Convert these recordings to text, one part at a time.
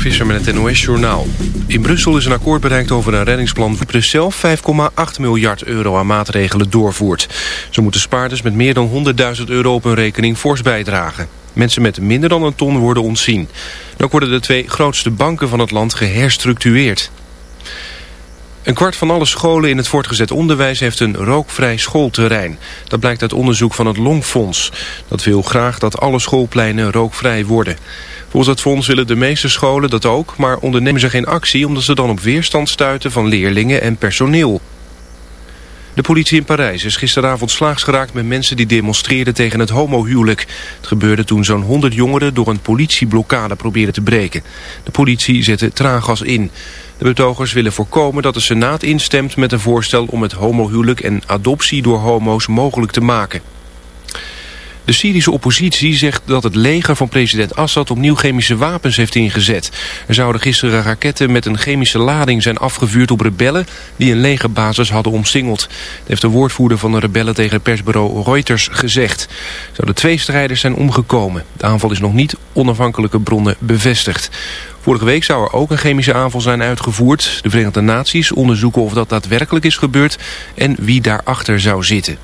Visser met het NOS-journaal. In Brussel is een akkoord bereikt over een reddingsplan... voor de zelf 5,8 miljard euro aan maatregelen doorvoert. Zo moeten spaarders met meer dan 100.000 euro op hun rekening fors bijdragen. Mensen met minder dan een ton worden ontzien. Dan worden de twee grootste banken van het land geherstructureerd. Een kwart van alle scholen in het voortgezet onderwijs heeft een rookvrij schoolterrein. Dat blijkt uit onderzoek van het Longfonds. Dat wil graag dat alle schoolpleinen rookvrij worden. Volgens het fonds willen de meeste scholen dat ook, maar ondernemen ze geen actie omdat ze dan op weerstand stuiten van leerlingen en personeel. De politie in Parijs is gisteravond slaags geraakt met mensen die demonstreerden tegen het homohuwelijk. Het gebeurde toen zo'n 100 jongeren door een politieblokkade probeerden te breken. De politie zette traangas in. De betogers willen voorkomen dat de Senaat instemt met een voorstel om het homohuwelijk en adoptie door homo's mogelijk te maken. De Syrische oppositie zegt dat het leger van president Assad opnieuw chemische wapens heeft ingezet. Er zouden gisteren raketten met een chemische lading zijn afgevuurd op rebellen die een legerbasis hadden omsingeld. Dat heeft de woordvoerder van de rebellen tegen het persbureau Reuters gezegd. Zouden twee strijders zijn omgekomen. De aanval is nog niet onafhankelijke bronnen bevestigd. Vorige week zou er ook een chemische aanval zijn uitgevoerd. De Verenigde Naties onderzoeken of dat daadwerkelijk is gebeurd en wie daarachter zou zitten.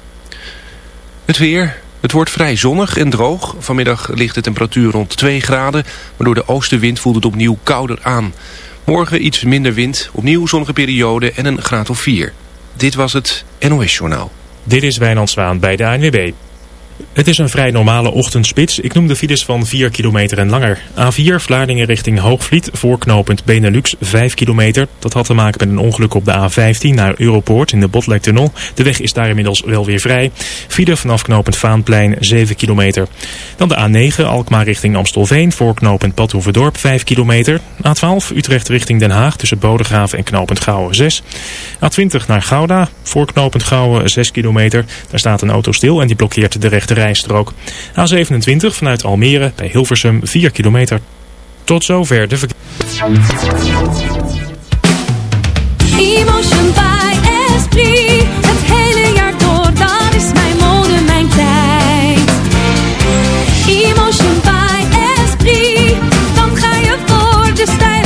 Het weer, het wordt vrij zonnig en droog. Vanmiddag ligt de temperatuur rond 2 graden, maar door de oostenwind voelt het opnieuw kouder aan. Morgen iets minder wind, opnieuw zonnige periode en een graad of 4. Dit was het NOS Journaal. Dit is Wijnand Zwaan bij de ANWB. Het is een vrij normale ochtendspits. Ik noem de files van 4 kilometer en langer. A4 Vlaardingen richting Hoogvliet, voorknopend Benelux 5 kilometer. Dat had te maken met een ongeluk op de A15 naar Europoort in de Botlektunnel. De weg is daar inmiddels wel weer vrij. File vanaf knopend Vaanplein 7 kilometer. Dan de A9 Alkmaar richting Amstelveen, voorknopend Badhoevedorp 5 kilometer. A12 Utrecht richting Den Haag tussen Bodegraven en knopend Gouwen 6. A20 naar Gouda, voorknopend Gouwen 6 kilometer. Daar staat een auto stil en die blokkeert de rechte rijstrook. A27 vanuit Almere bij Hilversum 4 kilometer. Tot zover de verkeer. Emotion by Esprit. Het hele jaar door, dat is mijn mode, mijn tijd. Emotion by Esprit. Dan ga je voor de stijl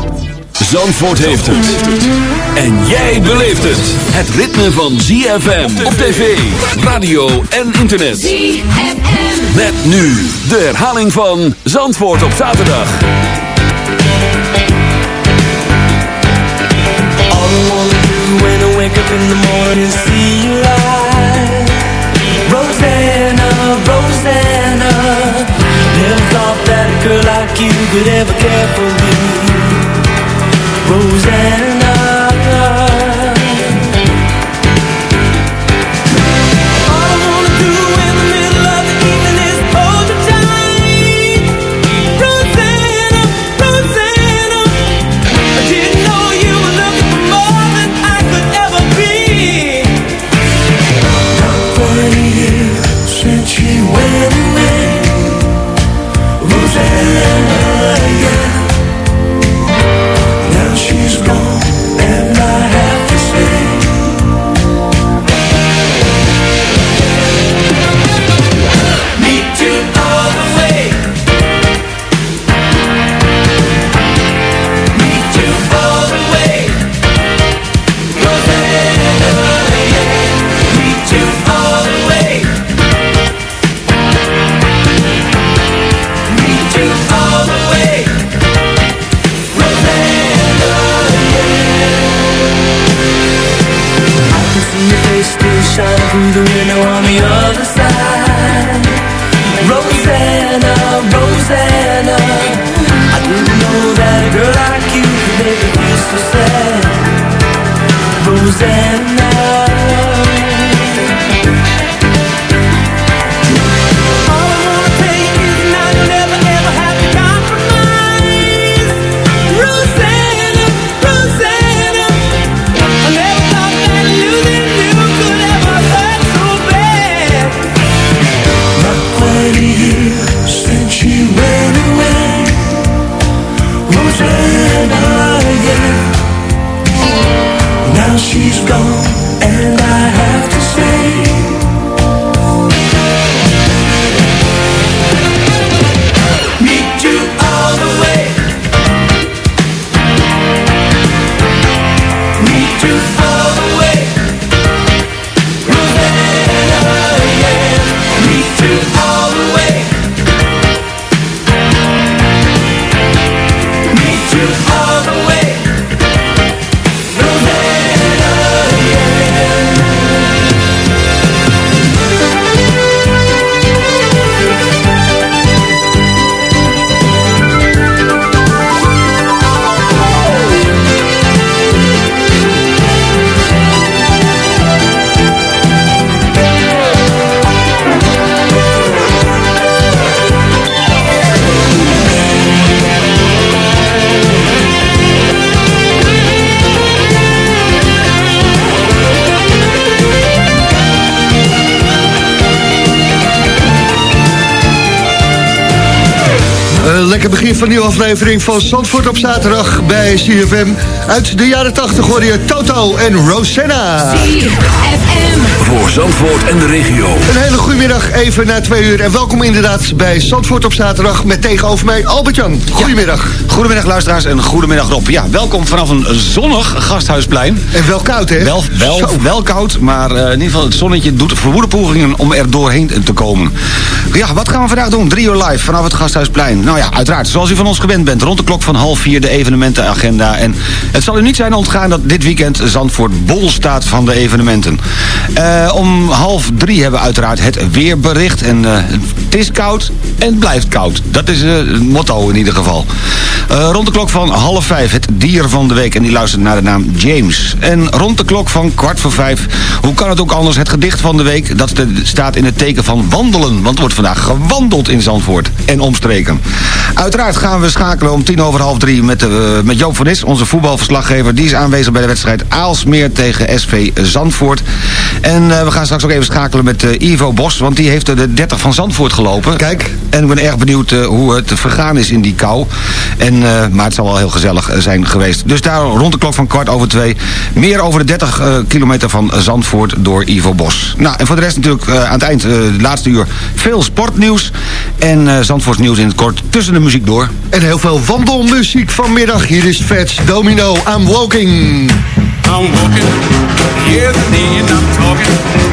Zandvoort heeft het. En jij beleeft het. Het ritme van ZFM op tv, radio en internet. ZFM. Met nu de herhaling van Zandvoort op zaterdag. All I wanna do when I wake up in the morning is see you light Rosanna, Rosanna Never thought that a girl like you could ever care for me Rosanna begin van een nieuwe aflevering van Zandvoort op zaterdag bij CFM. Uit de jaren 80 hoor je Toto en Rosanna. Voor Zandvoort en de regio. Een hele goede middag, even na twee uur. En welkom inderdaad bij Zandvoort op zaterdag met tegenover mij Albert-Jan. Goedemiddag. Goedemiddag luisteraars en goedemiddag Rob. Ja, welkom vanaf een zonnig gasthuisplein. En wel koud hè? Wel, wel, wel koud, maar eh, in ieder geval het zonnetje doet verwoede pogingen om er doorheen te komen. Ja, wat gaan we vandaag doen? Drie uur live vanaf het gasthuisplein. Nou ja, uiteraard, zoals u van ons gewend bent. Rond de klok van half vier de evenementenagenda. En het zal u niet zijn ontgaan dat dit weekend Zandvoort bol staat van de evenementen. Eh, om half drie hebben we uiteraard het weerbericht. En eh, het is koud en het blijft koud. Dat is eh, het motto in ieder geval. Eh, rond de klok van half vijf het dier van de week. En die luistert naar de naam James. En rond de klok van kwart voor vijf, hoe kan het ook anders, het gedicht van de week. Dat staat in het teken van wandelen. Want er wordt vandaag gewandeld in Zandvoort en omstreken. Uiteraard gaan we schakelen om tien over half drie met, eh, met Joop van Is, onze voetbalverslaggever. Die is aanwezig bij de wedstrijd Aalsmeer tegen SV Zandvoort. En we gaan straks ook even schakelen met Ivo Bos, want die heeft de 30 van Zandvoort gelopen. Kijk. En ik ben erg benieuwd eh, hoe het vergaan is in die kou. En, eh, maar het zal wel heel gezellig eh, zijn geweest. Dus daar rond de klok van kwart over twee. Meer over de 30 eh, kilometer van Zandvoort door Ivo Bos. Nou, en voor de rest natuurlijk eh, aan het eind, eh, het laatste uur, veel sportnieuws. En eh Zandvoorts nieuws in het kort tussen de muziek door. En heel veel wandelmuziek vanmiddag. Hier is Fats Domino, I'm Walking. I'm walking, yes indeed, I'm talking.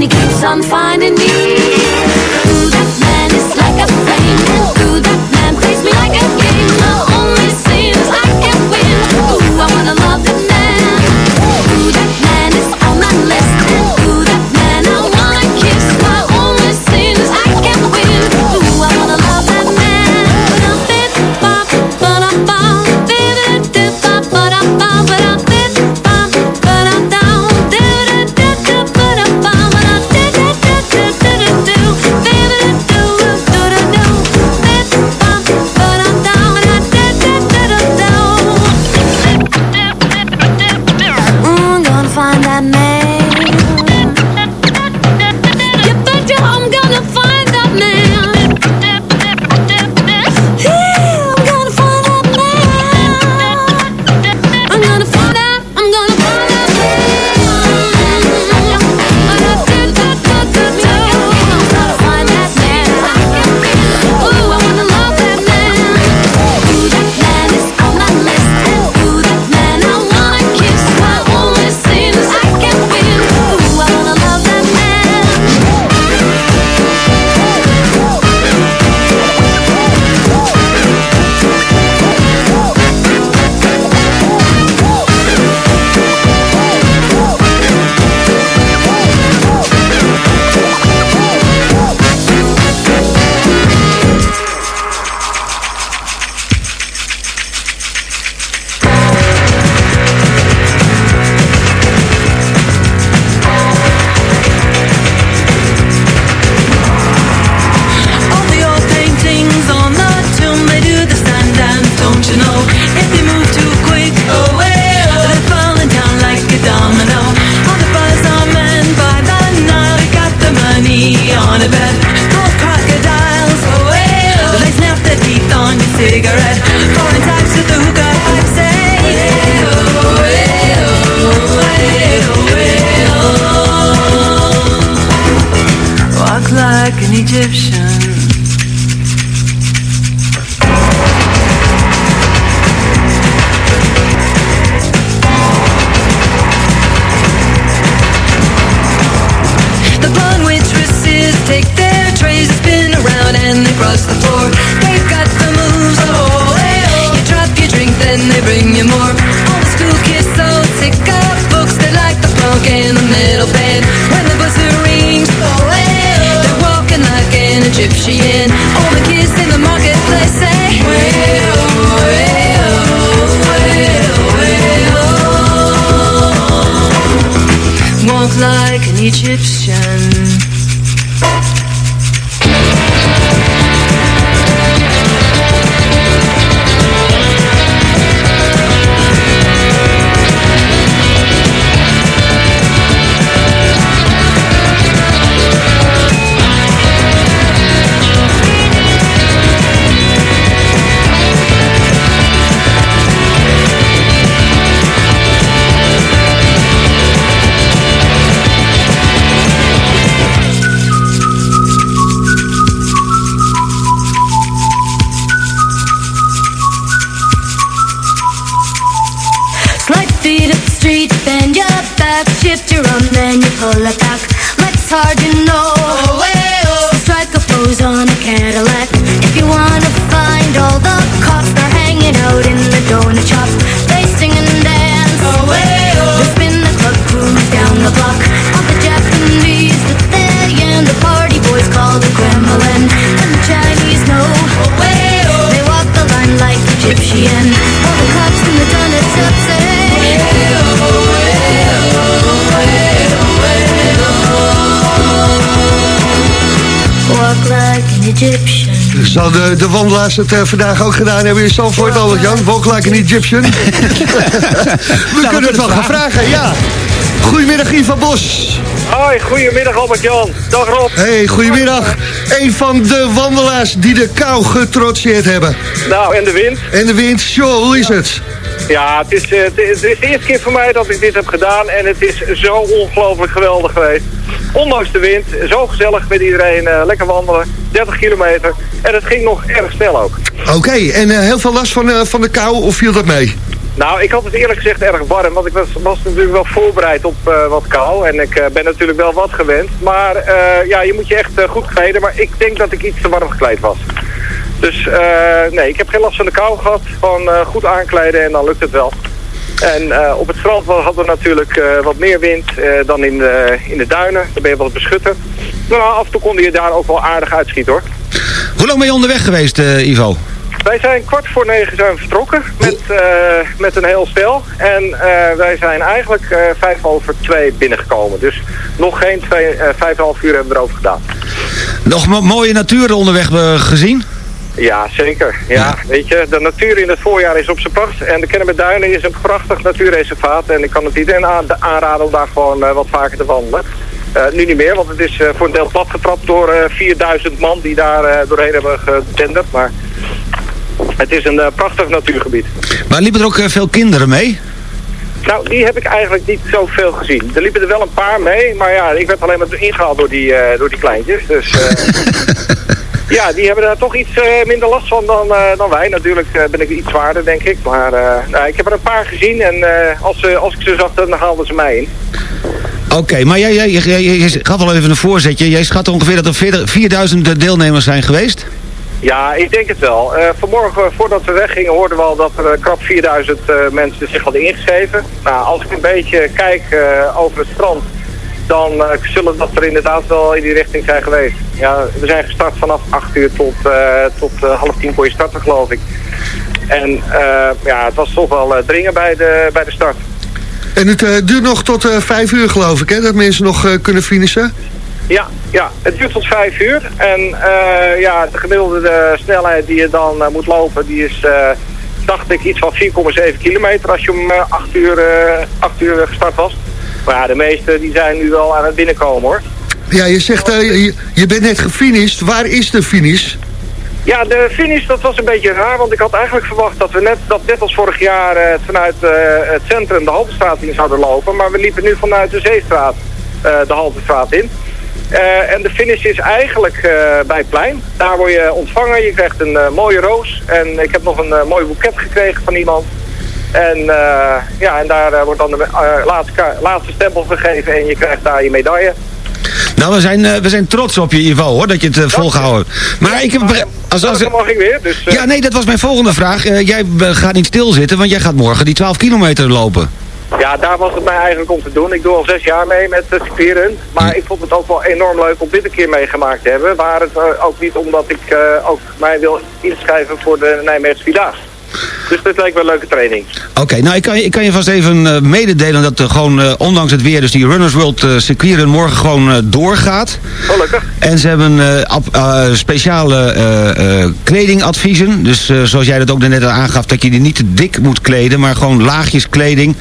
And he keeps on finding me. attack. Let's start Zal de, de wandelaars het eh, vandaag ook gedaan hebben in Zandvoort, Albert Jan? Walk like an Egyptian? we kunnen het wel gaan vragen, ja. Goedemiddag, Ivan Bos. Hoi, goedemiddag Albert-Jan. Dag Rob. Hey, goedemiddag. Een van de wandelaars die de kou getrotseerd hebben. Nou, en de wind? En de wind, joh, hoe is het? Ja, het is, eh, het is het is de eerste keer voor mij dat ik dit heb gedaan en het is zo ongelooflijk geweldig geweest. Ondanks de wind, zo gezellig met iedereen, eh, lekker wandelen, 30 kilometer. En het ging nog erg snel ook. Oké, en eh, heel veel last van, eh, van de kou, of viel dat mee? Nou, ik had het eerlijk gezegd erg warm, want ik was, was natuurlijk wel voorbereid op eh, wat kou. En ik ben natuurlijk wel wat gewend. Maar ja, je moet je echt goed kleden. Maar ik denk dat ik iets te warm gekleed was. Dus nee, ik heb geen last van de kou gehad. Gewoon eh, goed aankleden en dan lukt het wel. En op het strand hadden we natuurlijk wat meer wind dan in de, in de duinen. Dan ben je wat beschutter. Maar af en toe kon je daar ook wel aardig uitschieten hoor. Hoe lang ben je onderweg geweest, eh, Ivo? Wij zijn kwart voor negen zijn we vertrokken met, eh, met een heel stel. En eh, wij zijn eigenlijk vijf over twee binnengekomen. Dus nog geen twee, vijf en half uur hebben we erover gedaan. Nog mo- mooie natuur onderweg gezien? Ja, zeker. Ja, weet je, de natuur in het voorjaar is op zijn pracht. En de Kennemerduinen is een prachtig natuurreservaat. En ik kan het iedereen aan, aanraden om daar gewoon wat vaker te wandelen. Eh, nu niet meer, want het is eh, voor een deel platgetrapt door eh 4000 man die daar eh, doorheen hebben gedenderd. Maar het is een eh, prachtig natuurgebied. Maar liepen er ook eh, veel kinderen mee? Nou, die heb ik eigenlijk niet zoveel gezien. Er liepen er wel een paar mee, maar ja, ik werd alleen maar ingehaald door die, eh, door die kleintjes. Dus eh, ja, die hebben daar toch iets eh, minder last van dan, eh, dan wij. Natuurlijk eh, ben ik iets zwaarder, denk ik. Maar eh, nou, ik heb er een paar gezien en eh, als, als ik ze zag, dan haalden ze mij in. Oké, maar jij, jij, jij, gaf al even een voorzetje. Jij schat ongeveer dat er 40 4000 deelnemers zijn geweest? Ja, ik denk het wel. Eh, vanmorgen, voordat we weggingen, hoorden we al dat er eh, krap 4000 eh, mensen zich hadden ingeschreven. Nou, als ik een beetje kijk eh, over het strand, dan eh, zullen dat er inderdaad wel in die richting zijn geweest. Ja, we zijn gestart vanaf 8 uur tot, eh, tot eh, half tien kon je starten, geloof ik. En eh, ja, het was toch wel eh, dringen bij de, bij de start. En het eh, duurt nog tot eh, vijf uur, geloof ik, hè? Dat mensen nog eh, kunnen finishen. Ja, ja, het duurt tot vijf uur. En ja, de gemiddelde snelheid die je dan moet lopen, die is, dacht ik, iets van 4,7 kilometer als je om 8 uur, 8 uur gestart was. Maar ja, de meeste die zijn nu wel aan het binnenkomen hoor. Ja, je zegt, je, je bent net gefinished. Waar is de finish? Ja, de finish dat was een beetje raar, want ik had eigenlijk verwacht dat we net, dat net als vorig jaar eh, vanuit eh, het centrum de Haltestraat in zouden lopen. Maar we liepen nu vanuit de Zeestraat eh, de Haltestraat in. En de finish is eigenlijk bij het plein. Daar word je ontvangen, je krijgt een mooie roos. En ik heb nog een mooi boeket gekregen van iemand. En, ja, en daar wordt dan de laatste, laatste stempel gegeven en je krijgt daar je medaille. Nou, we zijn, eh, we zijn trots op je, Ivo, hoor, dat je het eh, volgehouden hebt. Maar ik heb... Als, als, Dan mag ik weer, dus... eh, ja, nee, dat was mijn volgende vraag. Jij gaat niet stilzitten, want jij gaat morgen die 12 kilometer lopen. Ja, daar was het mij eigenlijk om te doen. Ik doe al zes jaar mee met circuitrun. Maar ik vond het ook wel enorm leuk om dit een keer meegemaakt te hebben. Waar het ook niet omdat ik ook mij wil inschrijven voor de Nijmeegse Vierdaagse. Dus dit lijkt wel een leuke training. Oké, nou ik kan, ik kan je vast even eh, mededelen dat er gewoon, eh, ondanks het weer, dus die Runners World uh, circuitrun morgen gewoon doorgaat. Gelukkig. En ze hebben speciale kledingadviezen. Dus zoals jij dat ook net al aangaf, dat je die niet te dik moet kleden, maar gewoon laagjes kleding.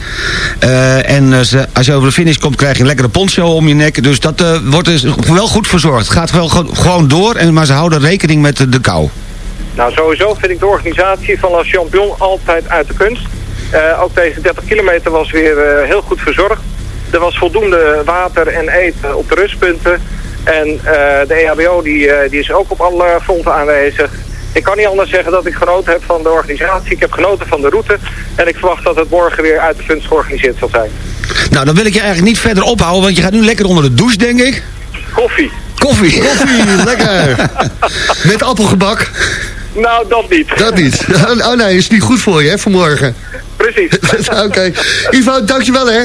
En ze- als je over de finish komt, krijg je een lekkere poncho om je nek. Dus dat wordt dus wel goed verzorgd. Het gaat wel gewoon door, en, maar ze houden rekening met de kou. Nou, sowieso vind ik de organisatie van La Champion altijd uit de kunst. Eh, ook deze 30 kilometer was weer eh, heel goed verzorgd. Er was voldoende water en eten op de rustpunten. En eh, de EHBO die, eh, die is ook op alle fronten aanwezig. Ik kan niet anders zeggen dat ik genoten heb van de organisatie. Ik heb genoten van de route. En ik verwacht dat het morgen weer uit de kunst georganiseerd zal zijn. Nou, dan wil ik je eigenlijk niet verder ophouden, want je gaat nu lekker onder de douche, denk ik. Koffie. Koffie. Koffie, lekker. Met appelgebak. Nou, dat niet. Dat niet. Oh nee, is niet goed voor je, hè, vanmorgen. Precies. Oké. Ivo, dankjewel, hè.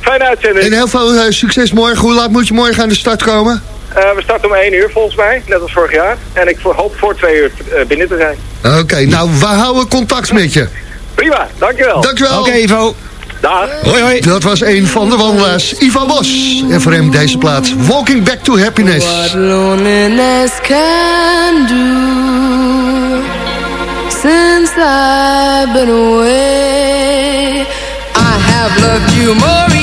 Fijne uitzending. En heel veel eh, succes morgen. Hoe laat moet je morgen aan de start komen? Eh, we starten om 1 uur volgens mij, net als vorig jaar. En ik hoop voor 2 uur eh, binnen te zijn. Oké, nou, we houden contact met je. Prima, dankjewel. Dankjewel. Oké, Ivo. Dag. Hoi, hoi. Dat was een van de wandelaars, Ivo Bos. En voor hem deze plaat, Walking Back to Happiness. What loneliness can do I've been away. I have loved you more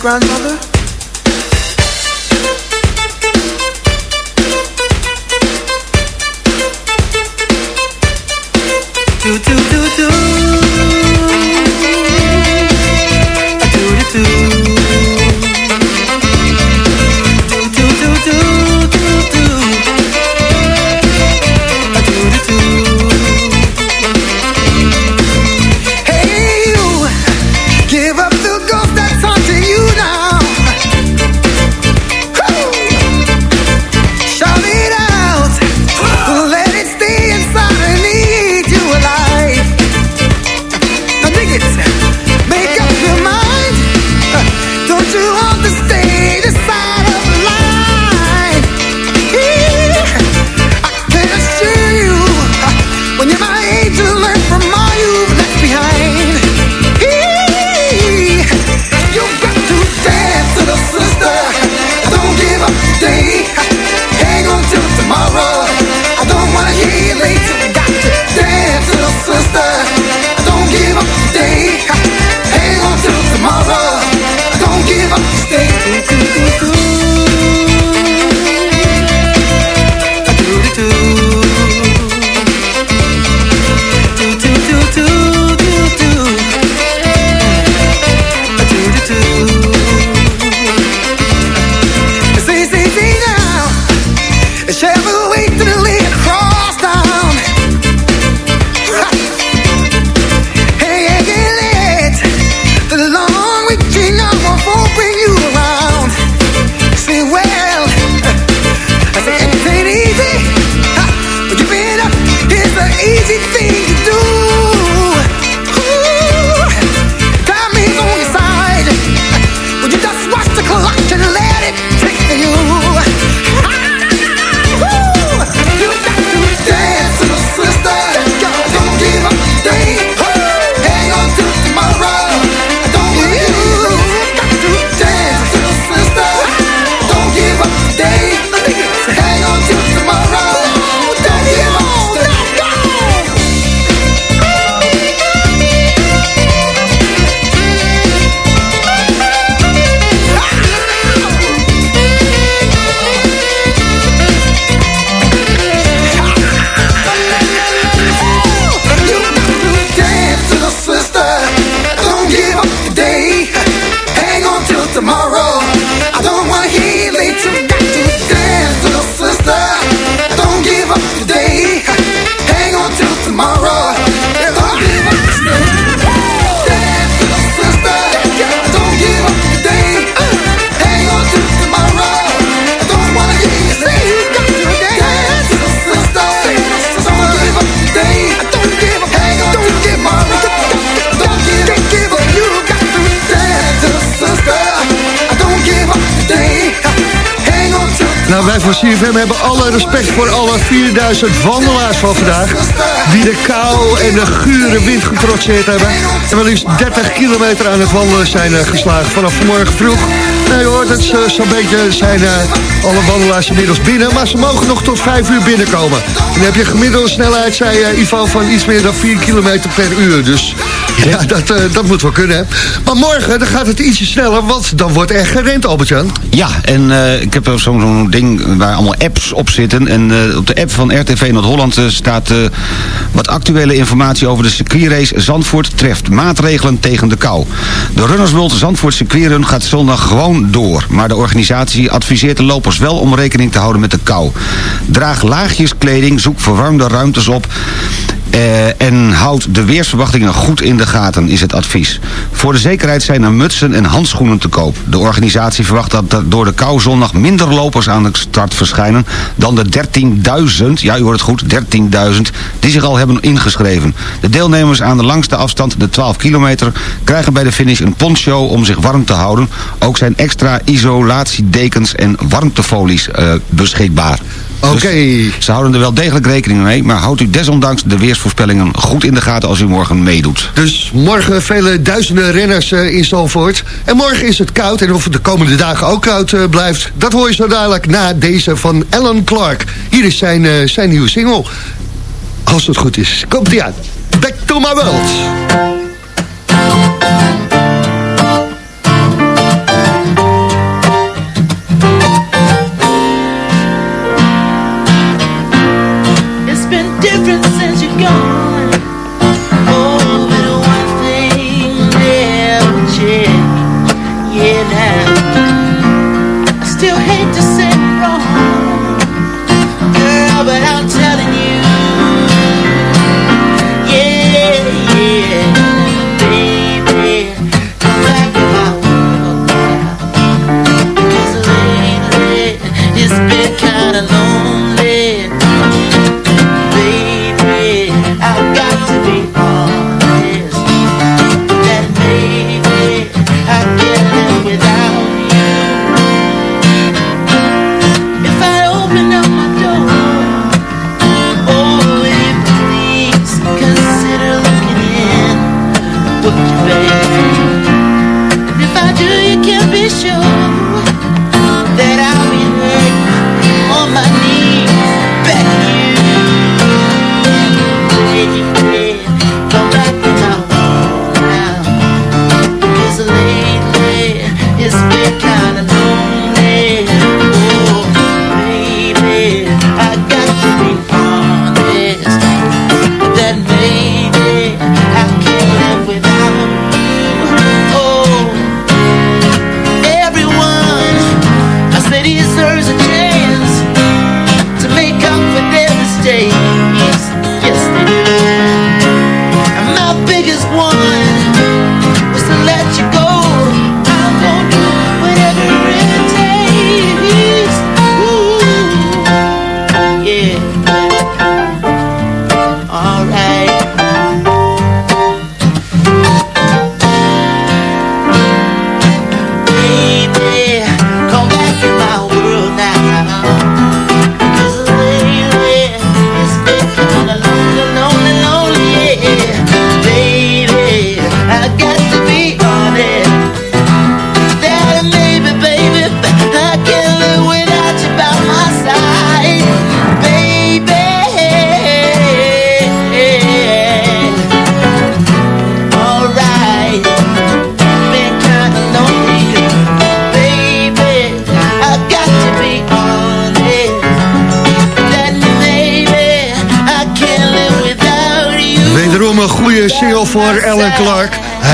to Nou, wij van CFM hebben alle respect voor alle 4000 wandelaars van vandaag. Die de kou en de gure wind getrotseerd hebben. En wel liefst 30 kilometer aan het wandelen zijn eh, geslagen vanaf vanmorgen vroeg. Nee hoor, dat is eh, zo'n beetje zijn eh, alle wandelaars inmiddels binnen. Maar ze mogen nog tot 5 uur binnenkomen. En dan heb je gemiddelde snelheid, zei eh, Ivo, van iets meer dan 4 kilometer per uur. Dus ja, dat, dat moet wel kunnen. Hè. Maar morgen dan gaat het ietsje sneller, want dan wordt er gerend, Albert-Jan. Ja, en ik heb zo'n ding waar allemaal apps op zitten. En op de app van RTV Noord-Holland staat wat actuele informatie over de circuitrace Zandvoort treft maatregelen tegen de kou. De Runners World Zandvoort circuitrun gaat zondag gewoon door. Maar de organisatie adviseert de lopers wel om rekening te houden met de kou. Draag laagjes kleding, zoek verwarmde ruimtes op. Eh, en houd de weersverwachtingen goed in de gaten, is het advies. Voor de zekerheid zijn er mutsen en handschoenen te koop. De organisatie verwacht dat er door de kou zondag minder lopers aan de start verschijnen... dan de 13.000, ja u hoort het goed, 13.000, die zich al hebben ingeschreven. De deelnemers aan de langste afstand, de 12 kilometer... krijgen bij de finish een poncho om zich warm te houden. Ook zijn extra isolatiedekens en warmtefolies eh, beschikbaar. Oké. Dus ze houden er wel degelijk rekening mee... maar houdt u desondanks de weersvoorspellingen goed in de gaten als u morgen meedoet. Dus morgen vele duizenden renners eh, in Zandvoort. En morgen is het koud. En of het de komende dagen ook koud eh, blijft... dat hoor je zo dadelijk na deze van Alan Clark. Hier is zijn, eh, zijn nieuwe single. Als het goed is. Komt die aan. Back to my world.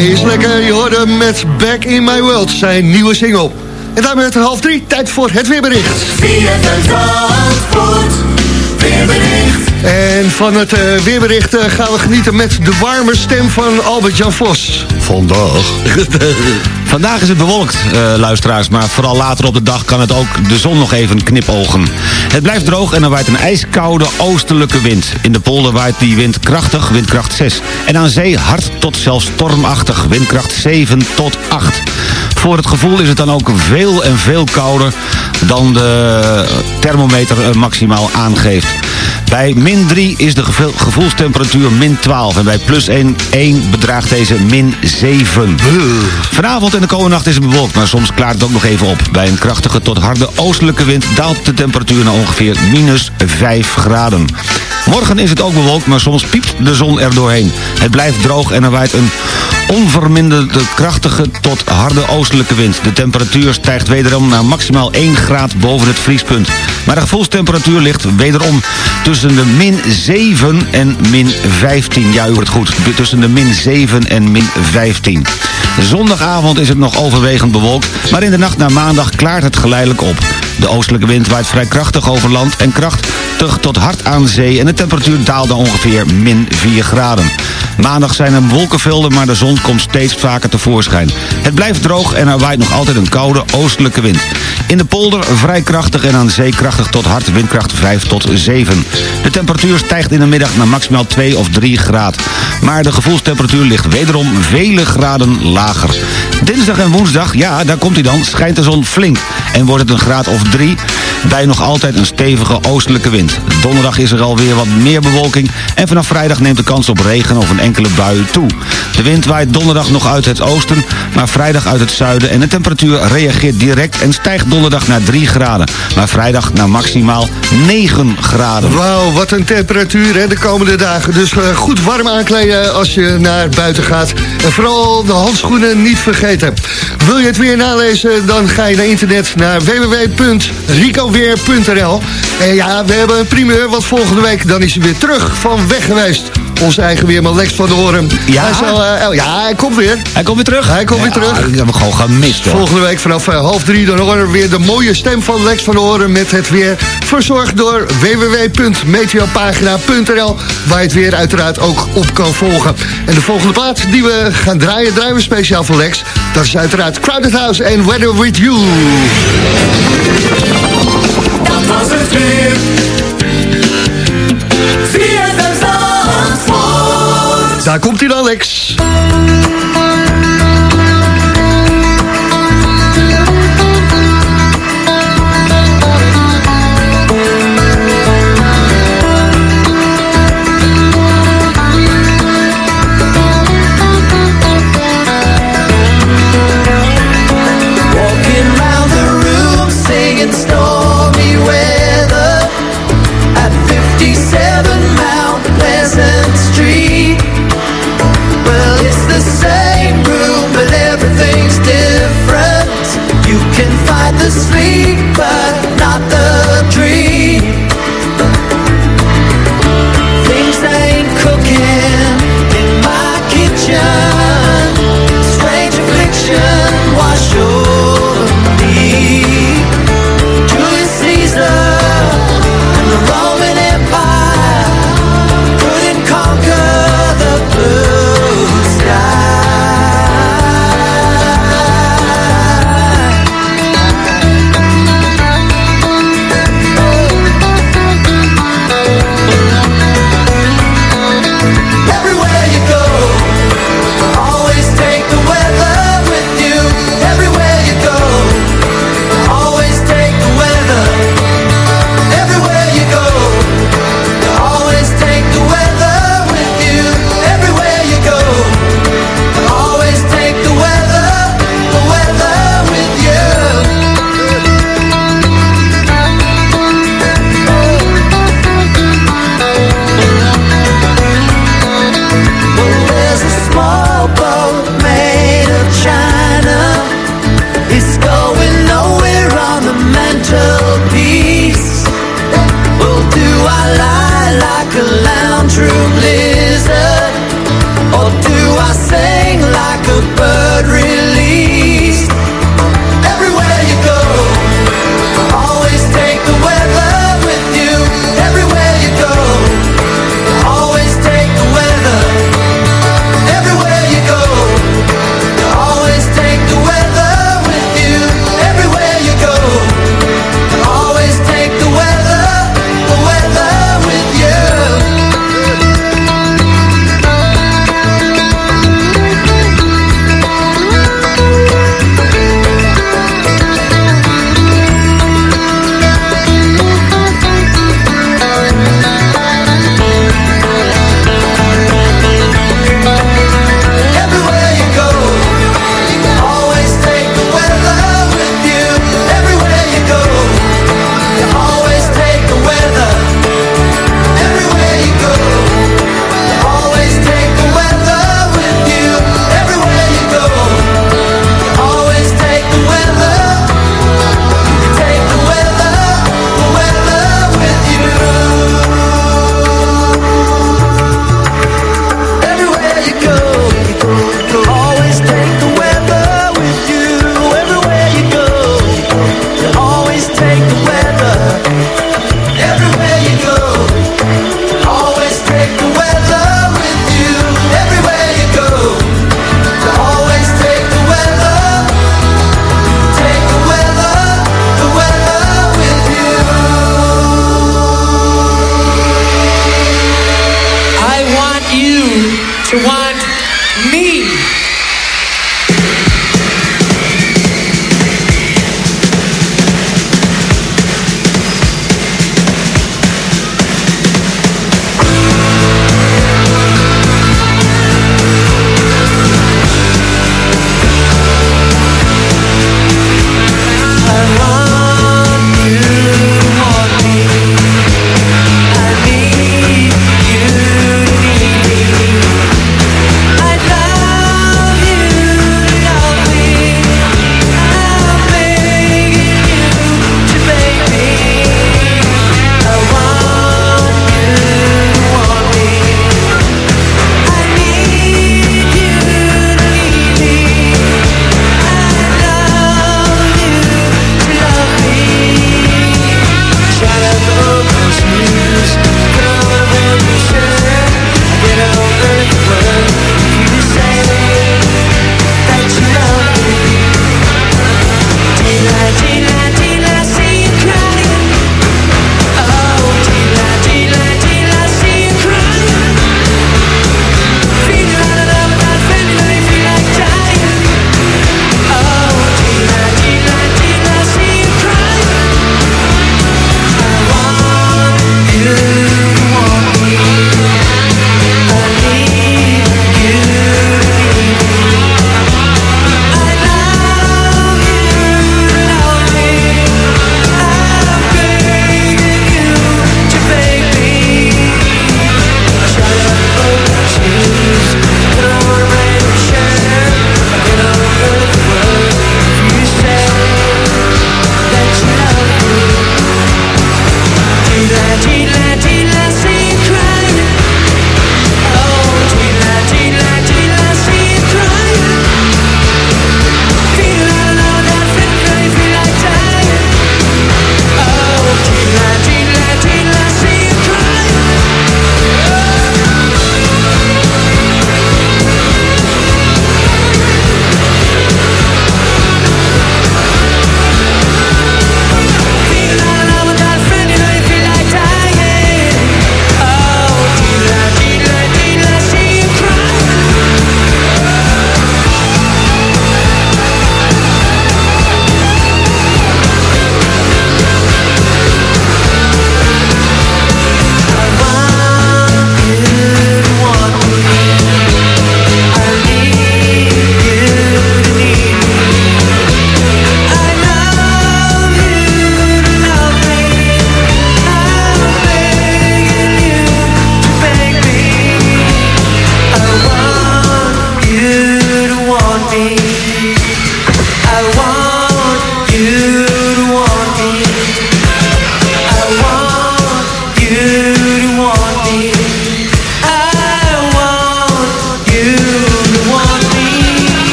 Hij is lekker, je hoort hem met Back in My World, zijn nieuwe single. En daarmee het half drie, tijd voor het weerbericht. En van het uh, weerbericht uh, gaan we genieten met de warme stem van Albert-Jan Vos. Vandaag. Vandaag is het bewolkt, uh, luisteraars, maar vooral later op de dag kan het ook de zon nog even knipogen. Het blijft droog en er waait een ijskoude oostelijke wind. In de polder waait die wind krachtig, windkracht 6. En aan zee hard tot zelfs stormachtig, windkracht 7 tot 8. Voor het gevoel is het dan ook veel en veel kouder dan de thermometer maximaal aangeeft. Bij min 3 is de gevoelstemperatuur min 12 en bij plus 1, 1 bedraagt deze min 7. Vanavond en de komende nacht is het bewolkt, maar soms klaart het ook nog even op. Bij een krachtige tot harde oostelijke wind daalt de temperatuur naar ongeveer minus 5 graden. Morgen is het ook bewolkt, maar soms piept de zon er doorheen. Het blijft droog en er waait een onverminderde krachtige tot harde oostelijke wind. De temperatuur stijgt wederom naar maximaal 1 graad boven het vriespunt. Maar de gevoelstemperatuur ligt wederom tussen de min 7 en min 15. Ja, u hoort goed. Tussen de min 7 en min 15. Zondagavond is het nog overwegend bewolkt, maar in de nacht naar maandag klaart het geleidelijk op. De oostelijke wind waait vrij krachtig over land en krachtig tot hard aan zee... en de temperatuur naar ongeveer min 4 graden. Maandag zijn er wolkenvelden, maar de zon komt steeds vaker tevoorschijn. Het blijft droog en er waait nog altijd een koude oostelijke wind. In de polder vrij krachtig en aan zee krachtig tot hard windkracht 5 tot 7. De temperatuur stijgt in de middag naar maximaal 2 of 3 graden. Maar de gevoelstemperatuur ligt wederom vele graden lager. Dinsdag en woensdag, ja, daar komt hij dan, schijnt de zon flink. En wordt het een graad of 3 bij nog altijd een stevige oostelijke wind. Donderdag is er alweer wat meer bewolking en vanaf vrijdag neemt de kans op regen of een enkele bui toe. De wind waait donderdag nog uit het oosten, maar vrijdag uit het zuiden en de temperatuur reageert direct en stijgt donderdag naar 3 graden. Maar vrijdag naar maximaal 9 graden. Wauw, wat een temperatuur hè, de komende dagen. Dus uh, goed warm aankleden als je naar buiten gaat. En vooral de handschoenen niet vergeten. Wil je het weer nalezen, dan ga je naar internet naar www.ricoweer.nl En ja, we hebben een primeur, want volgende week dan is hij weer terug van weg geweest onze eigen weerman Lex van de Horen. Ja? Hij, zal, uh, ja, hij komt weer. Hij komt weer terug? Hij komt ja, weer terug. Ik heb hem gewoon gemist. Hoor. Volgende week vanaf uh, half drie dan horen we weer de mooie stem van Lex van de Horen met het weer. Verzorgd door www.meteopagina.nl waar je het weer uiteraard ook op kan volgen. En de volgende plaats die we gaan draaien, draaien we speciaal voor Lex. Dat is uiteraard Crowded House en Weather With You. Dat was het weer. Daar komt hij dan, Alex. like a bird.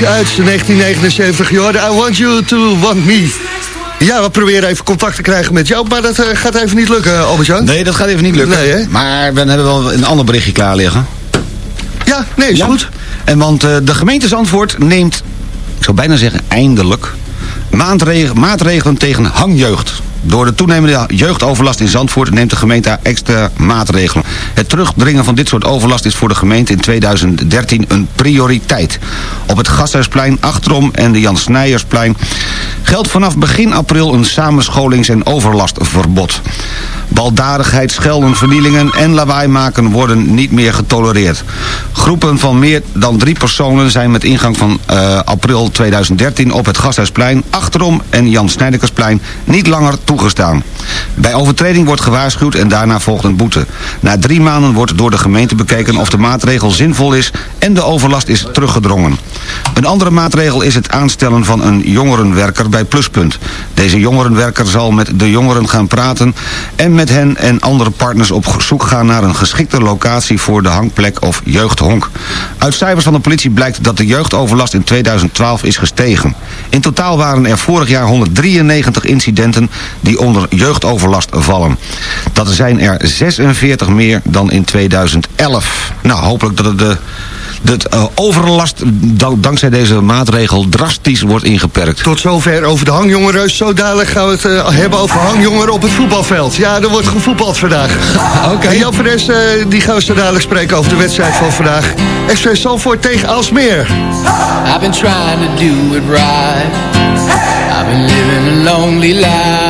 Trick uit 1979. Je I Want You To Want Me. Ja, we proberen even contact te krijgen met jou, maar dat eh, gaat even niet lukken, Albert-Jan. Nee, dat gaat even niet lukken. Nee, hè? Maar we hebben wel een ander berichtje klaar liggen. Ja, nee, is goed. En want eh, de gemeente Zandvoort neemt, ik zou bijna zeggen eindelijk, maatregelen, maatregelen tegen hangjeugd. Door de toenemende jeugdoverlast in Zandvoort neemt de gemeente extra maatregelen. Het terugdringen van dit soort overlast is voor de gemeente in 2013 een prioriteit. Op het Gasthuisplein, achterom en de Jan Snijersplein geldt vanaf begin april een samenscholings- en overlastverbod. Baldadigheid, schelden, vernielingen en lawaai maken worden niet meer getolereerd. Groepen van meer dan drie personen zijn met ingang van eh, april 2013 op het Gasthuisplein, achterom en Jan Snijderkersplein niet langer toegestaan. Bij overtreding wordt gewaarschuwd en daarna volgt een boete. Na drie maanden wordt door de gemeente bekeken of de maatregel zinvol is en de overlast is teruggedrongen. Een andere maatregel is het aanstellen van een jongerenwerker bij Pluspunt. Deze jongerenwerker zal met de jongeren gaan praten en met hen en andere partners op zoek gaan naar een geschikte locatie voor de hangplek of jeugdhonk. Uit cijfers van de politie blijkt dat de jeugdoverlast in 2012 is gestegen. In totaal waren er vorig jaar 193 incidenten die onder jeugdoverlast vallen. Dat zijn er 46 meer dan in 2011. Nou, hopelijk dat het de... De eh, overlast dank- dankzij deze maatregel drastisch wordt ingeperkt. Tot zover over de hangjongeren. Zo dadelijk gaan we het eh, hebben over hangjongeren op het voetbalveld. Ja, er wordt gevoetbald vandaag. Oké. En Jan Fres, eh, die gaan we zo dadelijk spreken over de wedstrijd van vandaag. SV Zalvoort tegen Alsmeer. I've been trying to do it right. I've been living a lonely life.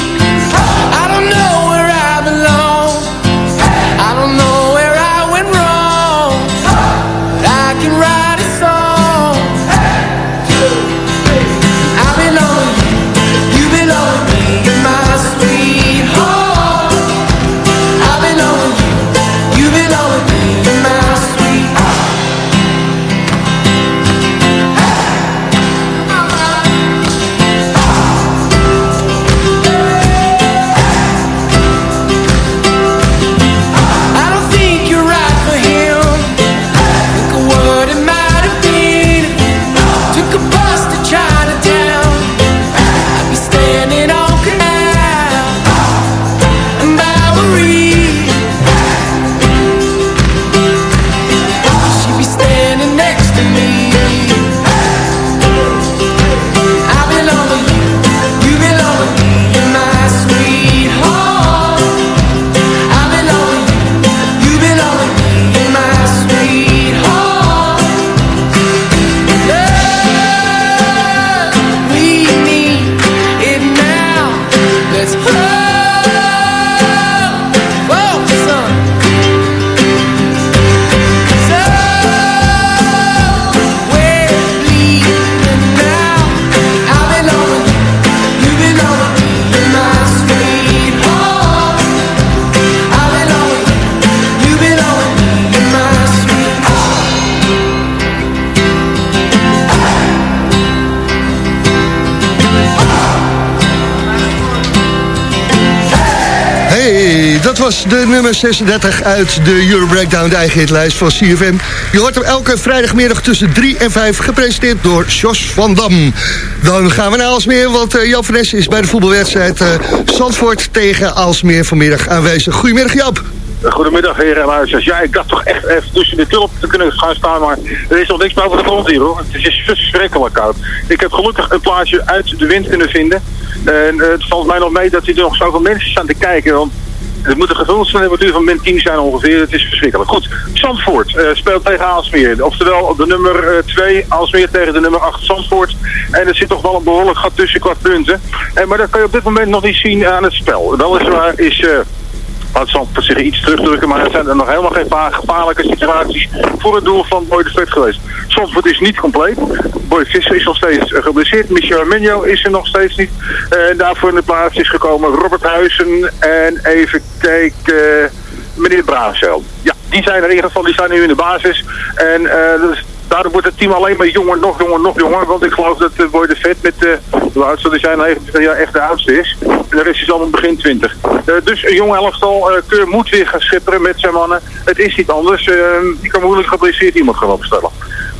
Nummer 36 uit de Euro Breakdown, de eigen van CFM. Je hoort hem elke vrijdagmiddag tussen 3 en 5, gepresenteerd door Jos van Dam. Dan gaan we naar Alsmeer, want uh, Joop van is bij de voetbalwedstrijd eh Zandvoort tegen Alsmeer vanmiddag aanwezig. Goedemiddag Joop. Goedemiddag heren en luisteraars. Ja, ik dacht toch echt even tussen de tulp te kunnen gaan staan, maar er is nog niks boven de grond hier hoor. Het is verschrikkelijk koud. Ik heb gelukkig een plaatsje uit de wind kunnen vinden. En eh, het valt mij nog mee dat hier nog zoveel mensen staan te kijken, want Het moet een gevoelstemperatuur van min 10 zijn ongeveer. Het is verschrikkelijk. Goed, Zandvoort eh, speelt tegen Aalsmeer. Oftewel de nummer 2 Aalsmeer tegen de nummer 8 Zandvoort. En er zit toch wel een behoorlijk gat tussen qua punten. En, maar dat kan je op dit moment nog niet zien aan het spel. Weliswaar is... eh laat Zandvoort zich iets terugdrukken, maar er zijn er nog helemaal geen gevaarlijke situaties voor het doel van Boy de Vet geweest. Zandvoort is niet compleet. Boy Visser is nog steeds geblesseerd. Michel Arminio is er nog steeds niet. En daarvoor in de plaats is gekomen Robert Huizen en even kijken, meneer Braafzeel. Ja, die zijn er in ieder geval, die zijn nu in de basis. En dus daardoor wordt het team alleen maar jonger, nog jonger, nog jonger. Want ik geloof dat uh, de Vet met de oudste, die zijn 29 jaar echt de oudste is. En de rest is allemaal begin 20. Uh, dus een jong elftal, uh, Keur moet weer gaan schipperen met zijn mannen. Het is niet anders. Uh, die kan moeilijk geblesseerd iemand gaan opstellen.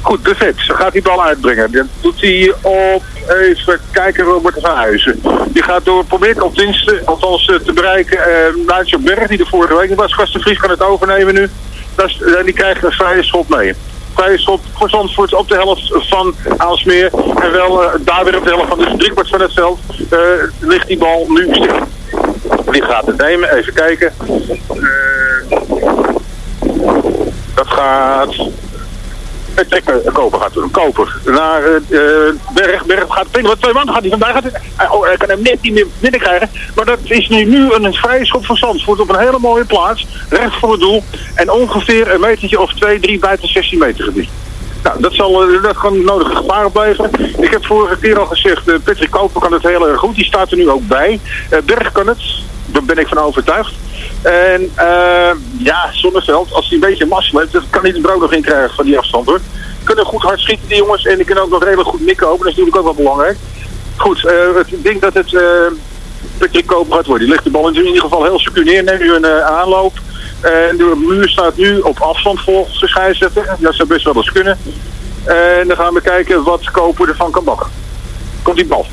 Goed, de Vet gaat die bal uitbrengen. Dat doet hij op, even kijken, Robert van Huizen. Die gaat door, probeert op diensten, althans te bereiken, uh, Nigel Berg, die de vorige week was. Gasten Vries kan het overnemen nu. Dat is, uh, die krijgt een vrije schot mee vrije schot voor Zandvoort op de helft van Aalsmeer. En wel uh, daar weer op de helft van dus driekwart van het veld uh, ligt die bal nu stil. Wie gaat het nemen? Even kijken. Uh, dat gaat... Trekken koper gaat. Koper naar uh, Berg. Berg gaat pinnen. Twee man gaat hij vandaag. Gaat oh, hij kan hem net niet meer binnenkrijgen. Maar dat is nu, nu een vrije schot van Zandvoort op een hele mooie plaats. Recht voor het doel. En ongeveer een metertje of twee, drie buiten 16 meter gebied. Nou, dat zal uh, dat kan nodige gevaar blijven. Ik heb vorige keer al gezegd, Patrick Koper kan het heel erg goed. Die staat er nu ook bij. Berg kan het. Daar ben ik van overtuigd. En uh, ja, Zonneveld, als hij een beetje mazzel heeft, dat kan hij de brood nog in krijgen van die afstand hoor. Kunnen goed hard schieten die jongens en die kunnen ook nog redelijk goed mikken open. Dat is natuurlijk ook wel belangrijk. Goed, uh, ik denk dat het uh, Patrick Koper gaat worden. Die legt de bal in ieder geval heel secuur neer. Neemt nu een aanloop. En de muur staat nu op afstand volgens de scheidsrechter. Dat zou best wel eens kunnen. En dan gaan we kijken wat Koper ervan kan bakken. Komt die bal.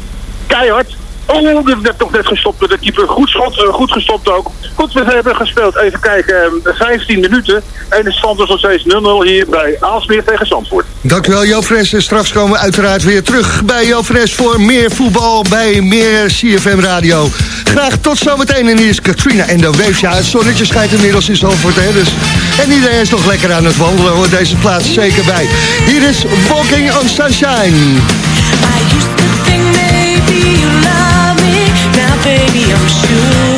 Keihard. Oh, dat werd toch net gestopt door de keeper. Goed schot, uh, goed gestopt ook. Goed, we hebben gespeeld. Even kijken, uh, 15 minuten. En de stand is nog steeds 0-0 hier bij Aalsmeer tegen Zandvoort. Dankjewel Jo Fres. Straks komen we uiteraard weer terug bij Jo Fres voor meer voetbal bij meer CFM Radio. Graag tot zometeen. En hier is Katrina en de Waves. Ja, het zonnetje schijnt inmiddels in Zandvoort. Hè, dus. En iedereen is toch lekker aan het wandelen. Hoort deze plaats zeker bij. Hier is Walking on Sunshine. sure.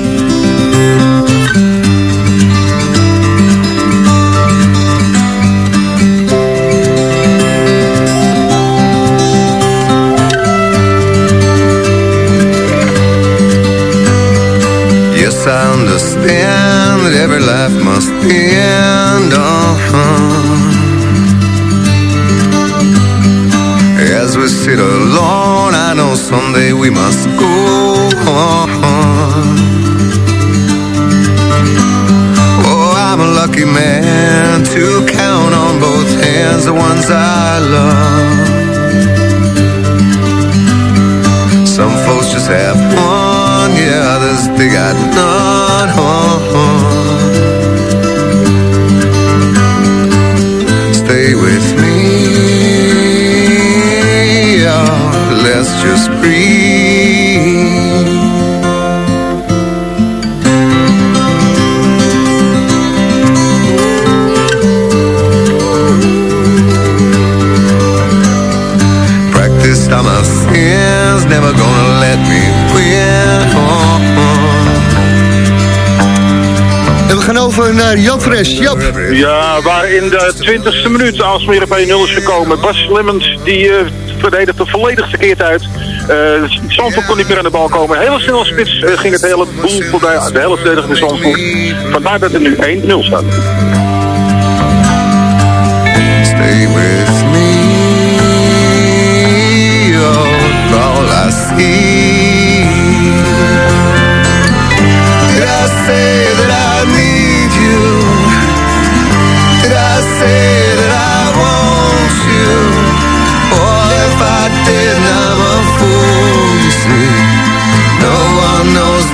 They got none. Stay with me, yeah, let's just over naar Jan Fres. Ja, waar in de 20ste minuut Aalsmeer op 1-0 is gekomen. Bas Lemmens die uh, verdedigde volledig verkeerd uit. Uh, Zandvoort kon niet meer aan de bal komen. Hele snel spits eh, ging het hele boel voorbij. De hele verdedigende Zandvoort. Vandaar dat het nu 1-0 staat. Stay with me, oh, all I see.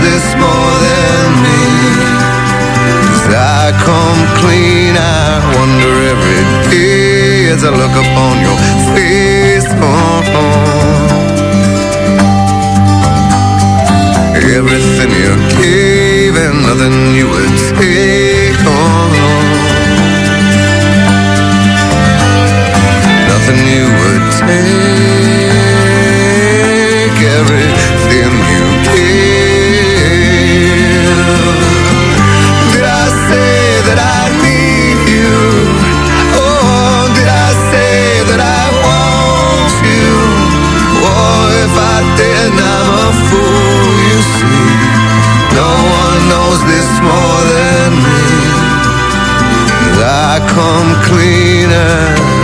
This more than me. As I come clean, I wonder every day as I look upon your face. Oh, Everything you gave and nothing you would take on. Nothing you would take. Everything more than me. I come cleaner.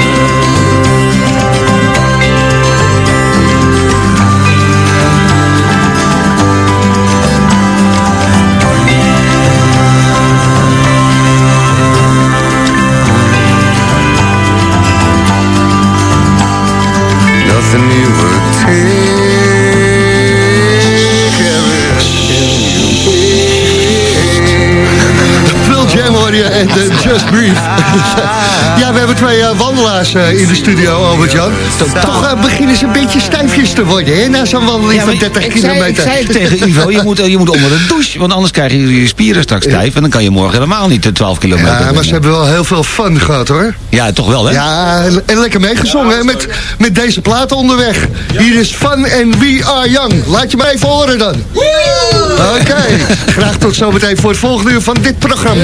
Twee eh, wandelaars eh, in de studio, Albert-Jan. Toch eh, beginnen ze een beetje stijfjes te worden, hè? Na zo'n wandeling Ja, van 30 ik zei- kilometer. ik zei tegen Ivo, je moet, je moet onder de douche. Want anders krijg je je spieren straks stijf. En dan kan je morgen helemaal niet de 12 kilometer. Ja, maar doen. ze hebben wel heel veel fun gehad, hoor. Ja, toch wel, hè? Ja, en, lekker meegezongen hè, met, met deze platen onderweg. Hier is Fun and We Are Young. Laat je maar even horen dan. Oké, graag tot zometeen voor het volgende uur van dit programma.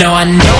No, I know